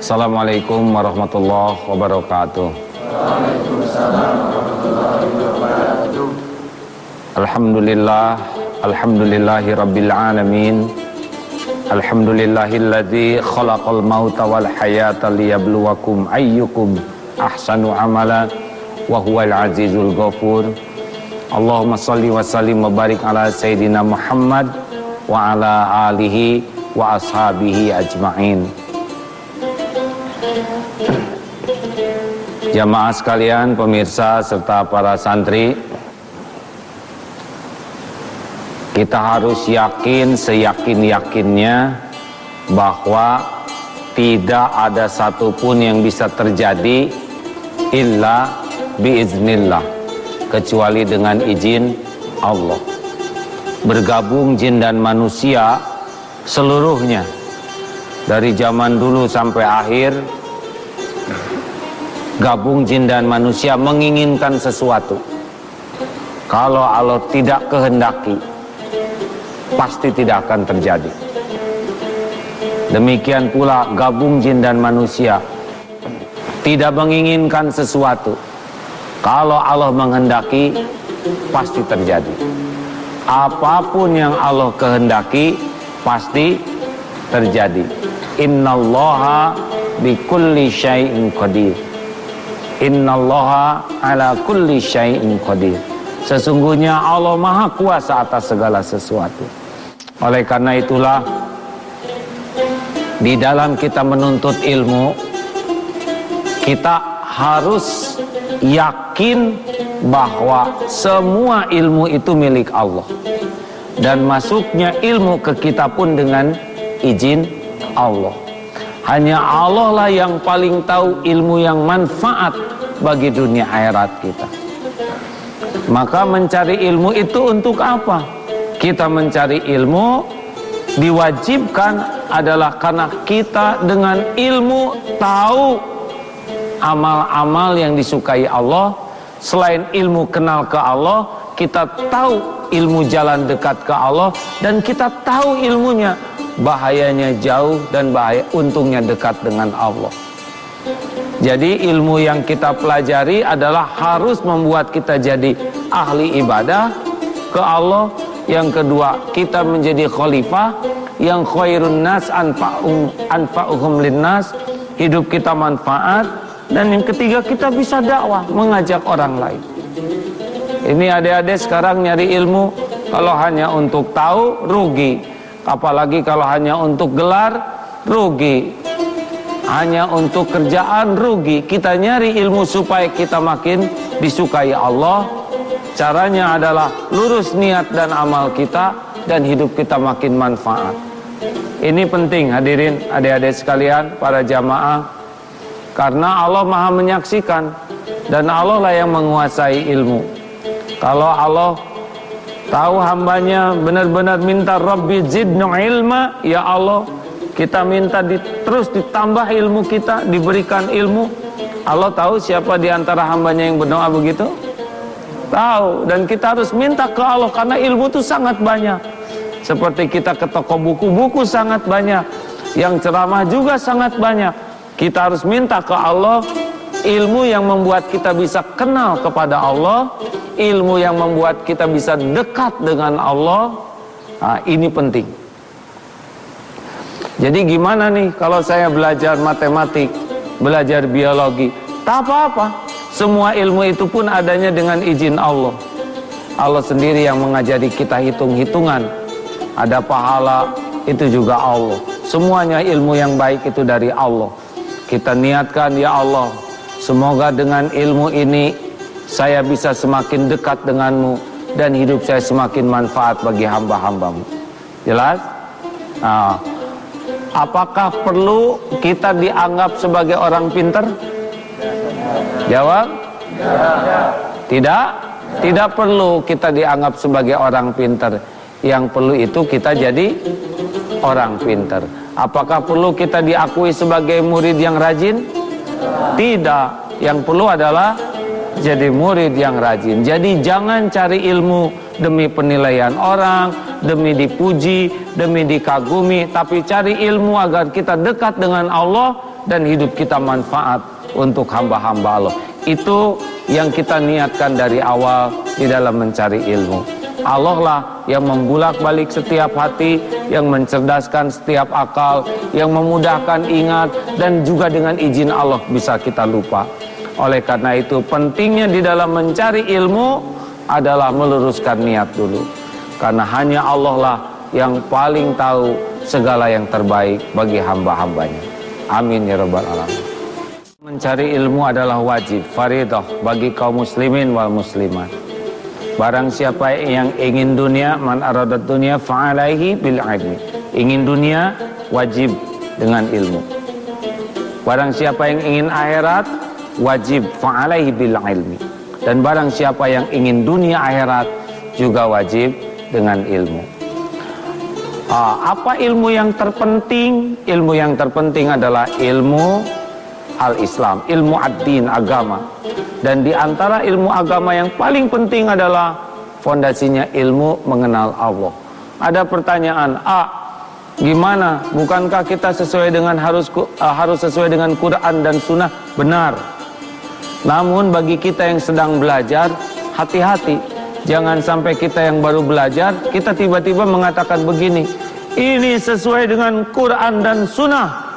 Assalamualaikum warahmatullahi wabarakatuh. Alhamdulillah, alhamdulillahi rabbil alamin. Alhamdulillahilladzi khalaqal mauta wal hayata liyabluwakum ayyukum ahsanu amala wa huwal azizul ghafur. Allahumma salli wa sallim wa barik ala sayyidina Muhammad wa ala alihi wa ashabihi ajmain. Jamaah sekalian, pemirsa serta para santri, kita harus yakin seyakin-yakinnya bahwa tidak ada satupun yang bisa terjadi illa biiznillah kecuali dengan izin Allah. Bergabung jin dan manusia seluruhnya dari zaman dulu sampai akhir gabung jin dan manusia menginginkan sesuatu. Kalau Allah tidak kehendaki, pasti tidak akan terjadi. Demikian pula gabung jin dan manusia tidak menginginkan sesuatu. Kalau Allah menghendaki, pasti terjadi. Apa pun yang Allah kehendaki, pasti terjadi. Innallaha bikulli syai'in qadir. Innallaha ala kulli syai'in qadir. Sesungguhnya Allah Maha Kuasa atas segala sesuatu. Oleh karena itulah di dalam kita menuntut ilmu kita harus yakin bahwa semua ilmu itu milik Allah dan masuknya ilmu ke kita pun dengan izin Allah. Hanya Allah lah yang paling tahu ilmu yang manfaat bagi dunia akhirat kita. Maka mencari ilmu itu untuk apa? Kita mencari ilmu diwajibkan adalah karena kita dengan ilmu tahu amal-amal yang disukai Allah. Selain ilmu kenal ke Allah, kita tahu ilmu jalan dekat ke Allah dan kita tahu ilmunya bahayanya jauh dan bahaya untungnya dekat dengan Allah. Jadi ilmu yang kita pelajari adalah harus membuat kita jadi ahli ibadah ke Allah. Yang kedua, kita menjadi khalifah yang khairun nas anfa'um anfa'uhum linnas. Hidup kita manfaat dan yang ketiga kita bisa dakwah, mengajak orang lain. Ini adik-adik sekarang nyari ilmu kalau hanya untuk tahu rugi. Apalagi kalau hanya untuk gelar rugi. Hanya untuk kerjaan rugi. Kita nyari ilmu supaya kita makin disukai Allah. Caranya adalah lurus niat dan amal kita dan hidup kita makin manfaat. Ini penting hadirin adik-adik sekalian, para jamaah. Karena Allah maha menyaksikan dan Allah lah yang menguasai ilmu. Kalau Allah tahu hambanya benar-benar minta Rabbi zidnu ilma, ya Allah kita minta di, terus ditambah ilmu kita, diberikan ilmu. Allah tahu siapa di antara hambanya yang berdoa begitu? Tahu dan kita harus minta ke Allah karena ilmu itu sangat banyak. Seperti kita ke toko buku, buku sangat banyak. Yang ceramah juga sangat banyak. Kita harus minta ke Allah ilmu yang membuat kita bisa kenal kepada Allah, ilmu yang membuat kita bisa dekat dengan Allah. Nah, ini penting. Jadi gimana nih kalau saya belajar matematik, belajar biologi? Tak apa-apa. Semua ilmu itu pun adanya dengan izin Allah. Allah sendiri yang mengajari kita hitung-hitungan. Ada pahala, itu juga Allah. Semuanya ilmu yang baik itu dari Allah. Kita niatkan ya Allah, semoga dengan ilmu ini saya bisa semakin dekat denganmu dan hidup saya semakin manfaat bagi hamba-hambamu. Jelas? Nah, apakah perlu kita dianggap sebagai orang pinter? Jawab? Tidak? Tidak perlu kita dianggap sebagai orang pinter. Yang perlu itu kita jadi orang pinter. Apakah perlu kita diakui sebagai murid yang rajin? Tidak. Yang perlu adalah jadi murid yang rajin. Jadi jangan cari ilmu demi penilaian orang, demi dipuji, demi dikagumi, tapi cari ilmu agar kita dekat dengan Allah dan hidup kita manfaat untuk hamba-hamba Allah. Itu yang kita niatkan dari awal di dalam mencari ilmu. Allah lah yang membulak balik setiap hati, yang mencerdaskan setiap akal, yang memudahkan ingat dan juga dengan izin Allah bisa kita lupa. Oleh karena itu pentingnya di dalam mencari ilmu adalah meluruskan niat dulu. Karena hanya Allah lah yang paling tahu segala yang terbaik bagi hamba-hambanya. Amin ya rabbal alamin. Mencari ilmu adalah wajib, faridah bagi kaum muslimin wal muslimat. Barang siapa yang ingin dunia, man aradat dunia fa'alaihi bil ilmi. Ingin dunia, wajib dengan ilmu. Barang siapa yang ingin akhirat, wajib fa'alaihi bil ilmi. Dan barang siapa yang ingin dunia akhirat, juga wajib dengan ilmu. Ah, apa ilmu yang terpenting? Ilmu yang terpenting adalah ilmu al-Islam, ilmu ad-din, agama. Dan di antara ilmu agama yang paling penting adalah fondasinya ilmu mengenal Allah. Ada pertanyaan, A, gimana? Bukankah kita sesuai dengan harus uh, harus sesuai dengan Quran dan Sunnah? Benar. Namun bagi kita yang sedang belajar, hati-hati. Jangan sampai kita yang baru belajar, kita tiba-tiba mengatakan begini, ini sesuai dengan Quran dan Sunnah.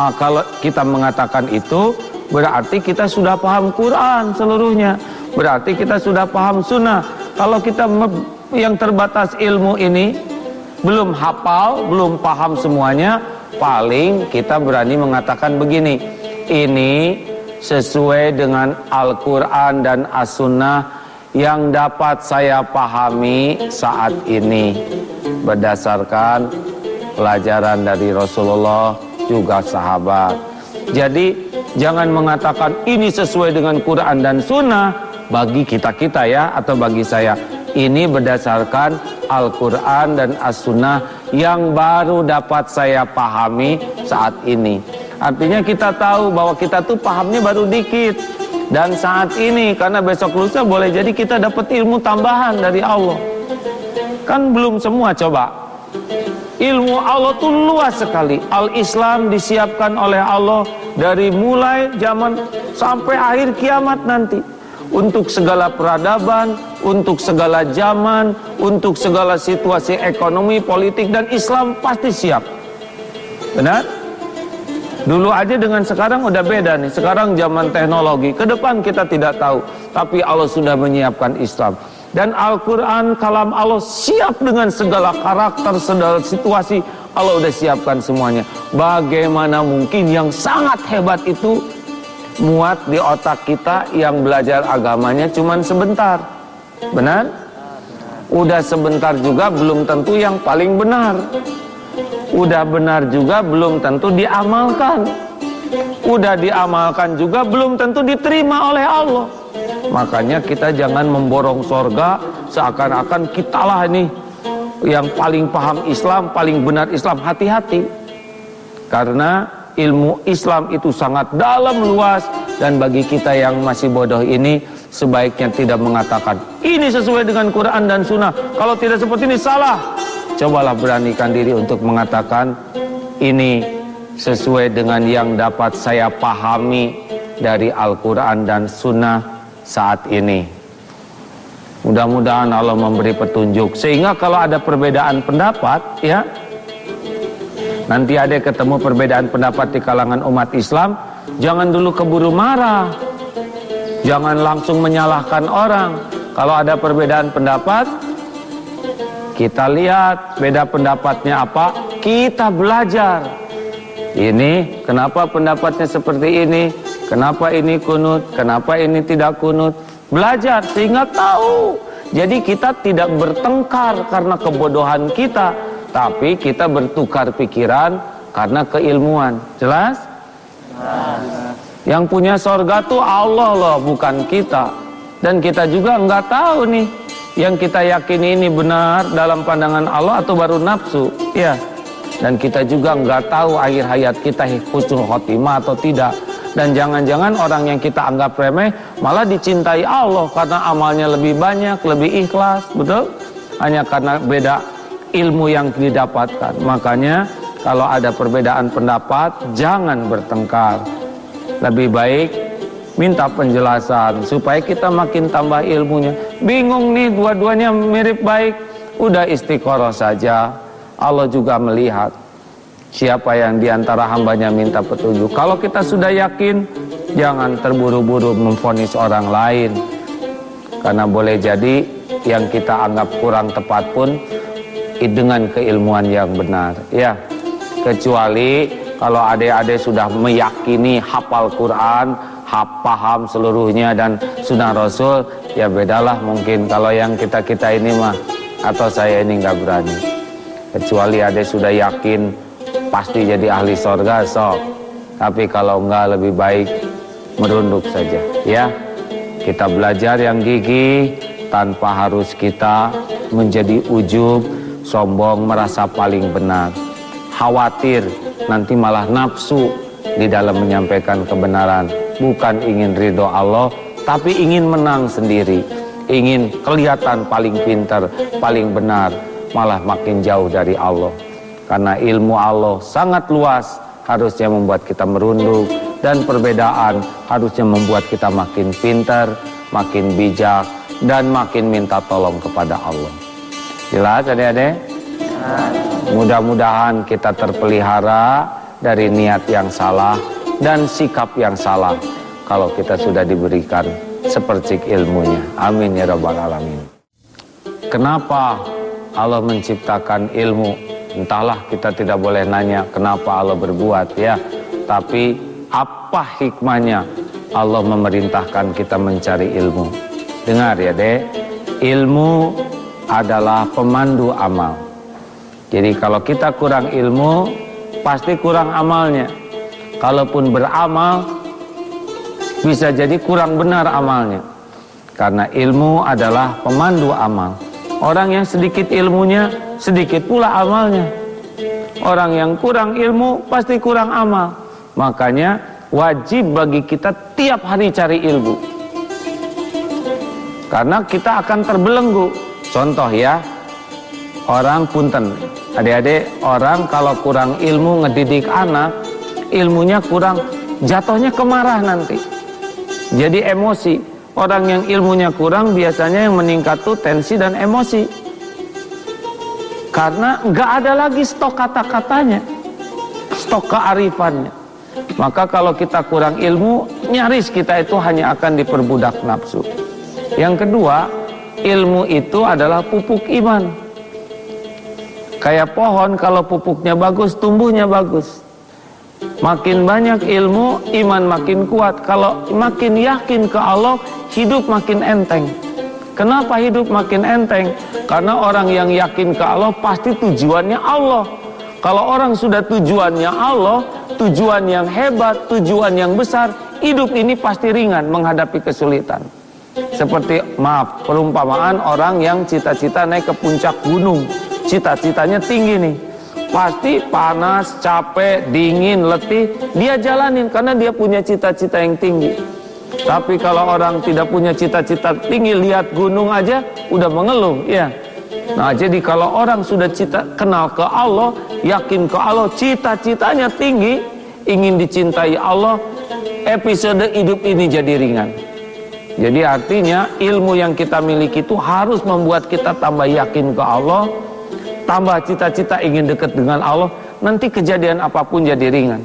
Ah, kalau kita mengatakan itu berarti kita sudah paham Quran seluruhnya. Berarti kita sudah paham sunnah. Kalau kita yang terbatas ilmu ini belum hafal, belum paham semuanya, paling kita berani mengatakan begini. Ini sesuai dengan Al-Quran dan As-Sunnah yang dapat saya pahami saat ini berdasarkan pelajaran dari Rasulullah juga sahabat. Jadi jangan mengatakan ini sesuai dengan Quran dan Sunnah bagi kita-kita ya atau bagi saya. Ini berdasarkan Al-Quran dan As-Sunnah yang baru dapat saya pahami saat ini. Artinya kita tahu bahwa kita tuh pahamnya baru dikit. Dan saat ini karena besok lusa boleh jadi kita dapat ilmu tambahan dari Allah. Kan belum semua coba. Ilmu Allah itu luas sekali. Al-Islam disiapkan oleh Allah dari mulai zaman sampai akhir kiamat nanti. Untuk segala peradaban, untuk segala zaman, untuk segala situasi ekonomi, politik, dan Islam pasti siap. Benar? Dulu aja dengan sekarang udah beda nih. Sekarang zaman teknologi. Ke depan kita tidak tahu. Tapi Allah sudah menyiapkan Islam. Dan Al-Quran kalam Allah siap dengan segala karakter, segala situasi. Allah udah siapkan semuanya. Bagaimana mungkin yang sangat hebat itu muat di otak kita yang belajar agamanya cuman sebentar. Benar? Udah sebentar juga belum tentu yang paling benar. Udah benar juga belum tentu diamalkan. Udah diamalkan juga belum tentu diterima oleh Allah. Makanya kita jangan memborong sorga seakan-akan kitalah ini yang paling paham Islam, paling benar Islam. Hati-hati. Karena ilmu Islam itu sangat dalam luas dan bagi kita yang masih bodoh ini sebaiknya tidak mengatakan ini sesuai dengan Quran dan Sunnah. Kalau tidak seperti ini salah. Cobalah beranikan diri untuk mengatakan ini sesuai dengan yang dapat saya pahami dari Al-Quran dan Sunnah saat ini. Mudah-mudahan Allah memberi petunjuk sehingga kalau ada perbedaan pendapat ya nanti ada ketemu perbedaan pendapat di kalangan umat Islam, jangan dulu keburu marah. Jangan langsung menyalahkan orang. Kalau ada perbedaan pendapat, kita lihat beda pendapatnya apa, kita belajar. Ini kenapa pendapatnya seperti ini? Kenapa ini kunut? Kenapa ini tidak kunut? Belajar sehingga tahu. Jadi kita tidak bertengkar karena kebodohan kita, tapi kita bertukar pikiran karena keilmuan. Jelas? Yang punya sorga tuh Allah loh, bukan kita. Dan kita juga nggak tahu nih, yang kita yakini ini benar dalam pandangan Allah atau baru nafsu. Ya. Dan kita juga nggak tahu akhir hayat kita husnul khotimah atau tidak. Dan jangan-jangan orang yang kita anggap remeh malah dicintai Allah karena amalnya lebih banyak, lebih ikhlas, betul? Hanya karena beda ilmu yang didapatkan. Makanya kalau ada perbedaan pendapat jangan bertengkar. Lebih baik minta penjelasan supaya kita makin tambah ilmunya. Bingung nih dua-duanya mirip baik, udah istiqoroh saja. Allah juga melihat siapa yang di antara hambanya minta petunjuk. Kalau kita sudah yakin, jangan terburu-buru memfonis orang lain. Karena boleh jadi yang kita anggap kurang tepat pun dengan keilmuan yang benar. Ya, kecuali kalau adik-adik sudah meyakini hafal Quran, hap, paham seluruhnya dan sunnah Rasul, ya bedalah mungkin kalau yang kita-kita ini mah atau saya ini nggak berani. Kecuali adik sudah yakin pasti jadi ahli sorga sok. Tapi kalau enggak lebih baik merunduk saja, ya. Kita belajar yang gigih tanpa harus kita menjadi ujub, sombong, merasa paling benar. Khawatir nanti malah nafsu di dalam menyampaikan kebenaran. Bukan ingin ridho Allah, tapi ingin menang sendiri. Ingin kelihatan paling pintar, paling benar, malah makin jauh dari Allah. Karena ilmu Allah sangat luas, harusnya membuat kita merunduk. Dan perbedaan harusnya membuat kita makin pintar, makin bijak, dan makin minta tolong kepada Allah. Jelas adik-adik? Mudah-mudahan kita terpelihara dari niat yang salah dan sikap yang salah kalau kita sudah diberikan sepercik ilmunya. Amin ya rabbal alamin. Kenapa Allah menciptakan ilmu? Entahlah kita tidak boleh nanya kenapa Allah berbuat ya. Tapi apa hikmahnya Allah memerintahkan kita mencari ilmu? Dengar ya dek, ilmu adalah pemandu amal. Jadi kalau kita kurang ilmu, pasti kurang amalnya. Kalaupun beramal, bisa jadi kurang benar amalnya. Karena ilmu adalah pemandu amal. Orang yang sedikit ilmunya, sedikit pula amalnya. Orang yang kurang ilmu, pasti kurang amal. Makanya wajib bagi kita tiap hari cari ilmu. Karena kita akan terbelenggu. Contoh ya, orang punten adik-adik orang kalau kurang ilmu ngedidik anak ilmunya kurang jatuhnya kemarah nanti jadi emosi. Orang yang ilmunya kurang biasanya yang meningkat tuh tensi dan emosi. Karena nggak ada lagi stok kata-katanya stok kearifannya. Maka kalau kita kurang ilmu nyaris kita itu hanya akan diperbudak nafsu. Yang kedua ilmu itu adalah pupuk iman. Kayak pohon kalau pupuknya bagus, tumbuhnya bagus. Makin banyak ilmu, iman makin kuat. Kalau makin yakin ke Allah, hidup makin enteng. Kenapa hidup makin enteng? Karena orang yang yakin ke Allah pasti tujuannya Allah. Kalau orang sudah tujuannya Allah, tujuan yang hebat, tujuan yang besar, hidup ini pasti ringan menghadapi kesulitan. Seperti maaf, perumpamaan orang yang cita-cita naik ke puncak gunung cita-citanya tinggi nih pasti panas, capek, dingin, letih dia jalanin karena dia punya cita-cita yang tinggi. Tapi kalau orang tidak punya cita-cita tinggi lihat gunung aja udah mengeluh ya nah jadi kalau orang sudah cita kenal ke Allah yakin ke Allah cita-citanya tinggi ingin dicintai Allah episode hidup ini jadi ringan. Jadi artinya ilmu yang kita miliki itu harus membuat kita tambah yakin ke Allah tambah cita-cita ingin dekat dengan Allah, nanti kejadian apa pun jadi ringan.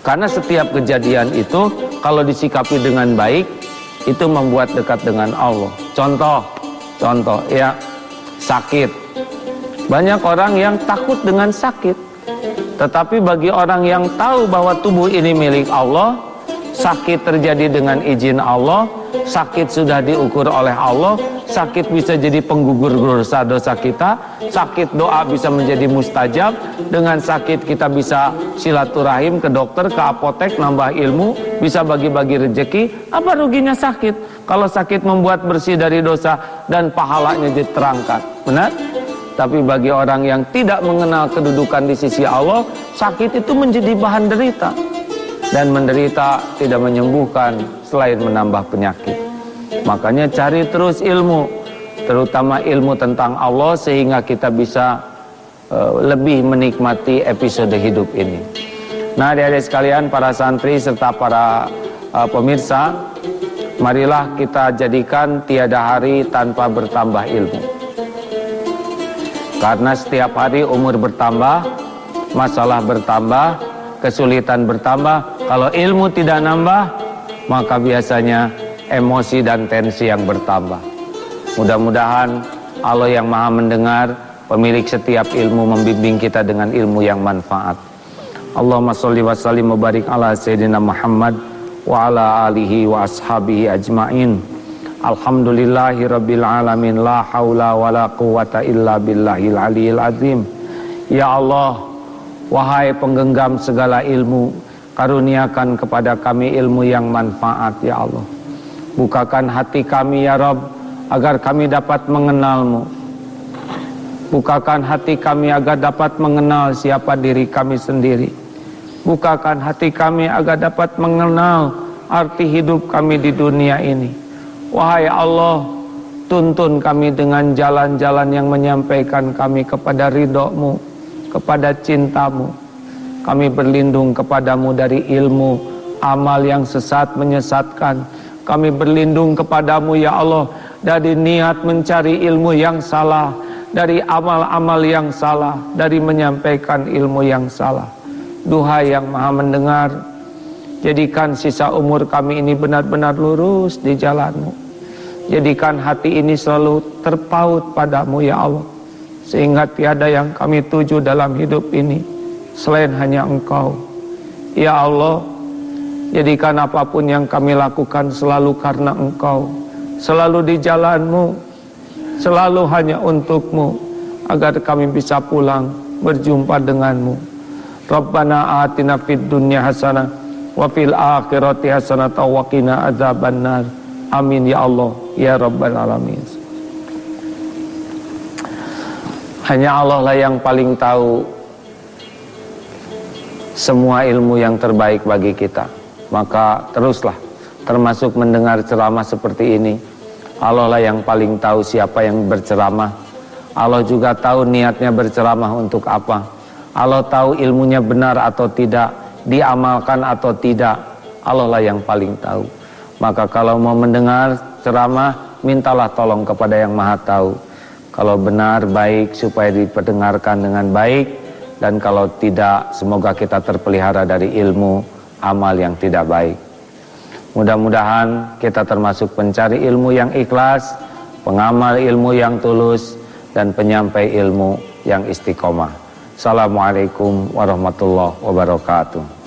Karena setiap kejadian itu kalau disikapi dengan baik, itu membuat dekat dengan Allah. Contoh, contoh ya sakit. Banyak orang yang takut dengan sakit. Tetapi bagi orang yang tahu bahwa tubuh ini milik Allah, sakit terjadi dengan izin Allah, sakit sudah diukur oleh Allah, sakit bisa jadi penggugur dosa-dosa kita, sakit doa bisa menjadi mustajab, dengan sakit kita bisa silaturahim ke dokter, ke apotek, nambah ilmu, bisa bagi-bagi rezeki, apa ruginya sakit? Kalau sakit membuat bersih dari dosa dan pahalanya diterangkan, benar? Tapi bagi orang yang tidak mengenal kedudukan di sisi Allah, sakit itu menjadi bahan derita dan menderita tidak menyembuhkan selain menambah penyakit. Makanya cari terus ilmu, terutama ilmu tentang Allah sehingga kita bisa uh, lebih menikmati episode hidup ini. Nah, adik-adik sekalian, para santri serta para uh, pemirsa, marilah kita jadikan tiada hari tanpa bertambah ilmu. Karena setiap hari umur bertambah, masalah bertambah, kesulitan bertambah. Kalau ilmu tidak nambah, maka biasanya emosi dan tensi yang bertambah. Mudah-mudahan Allah yang maha mendengar, pemilik setiap ilmu membimbing kita dengan ilmu yang manfaat. Allahumma salli wa sallim wa barik ala Sayyidina Muhammad wa ala alihi wa ashabihi ajma'in. Alhamdulillahi rabbil alamin la haula wa la quwata illa billahil aliyil azim. Ya Allah, wahai penggenggam segala ilmu, karuniakan kepada kami ilmu yang manfaat ya Allah. Bukakan hati kami ya Rabb agar kami dapat mengenalmu. Bukakan hati kami agar dapat mengenal siapa diri kami sendiri. Bukakan hati kami agar dapat mengenal arti hidup kami di dunia ini. Wahai Allah, tuntun kami dengan jalan-jalan yang menyampaikan kami kepada ridhomu, kepada cintamu. Kami berlindung kepadamu dari ilmu, amal yang sesat menyesatkan. Kami berlindung kepadamu ya Allah dari niat mencari ilmu yang salah, dari amal-amal yang salah, dari menyampaikan ilmu yang salah. Duhai yang maha mendengar Jadikan sisa umur kami ini benar-benar lurus di jalanmu Jadikan hati ini selalu terpaut padamu ya Allah Sehingga tiada yang kami tuju dalam hidup ini Selain hanya engkau Ya Allah Jadikan apa pun yang kami lakukan selalu karena engkau Selalu di jalanmu Selalu hanya untukmu Agar kami bisa pulang berjumpa denganmu Rabbana atina fid dunya hasanah wa fil akhirati hasanah wa qina adzabannar. Amin ya Allah ya rabbal alamin. Hanya Allah lah yang paling tahu semua ilmu yang terbaik bagi kita. Maka teruslah termasuk mendengar ceramah seperti ini. Allah lah yang paling tahu siapa yang berceramah. Allah juga tahu niatnya berceramah untuk apa. Allah tahu ilmunya benar atau tidak, diamalkan atau tidak. Allah lah yang paling tahu. Maka kalau mau mendengar ceramah, mintalah tolong kepada yang maha tahu. Kalau benar, baik supaya diperdengarkan dengan baik. Dan kalau tidak, semoga kita terpelihara dari ilmu amal yang tidak baik. Mudah-mudahan kita termasuk pencari ilmu yang ikhlas, pengamal ilmu yang tulus, dan penyampai ilmu yang istiqomah. Assalamualaikum warahmatullahi wabarakatuh.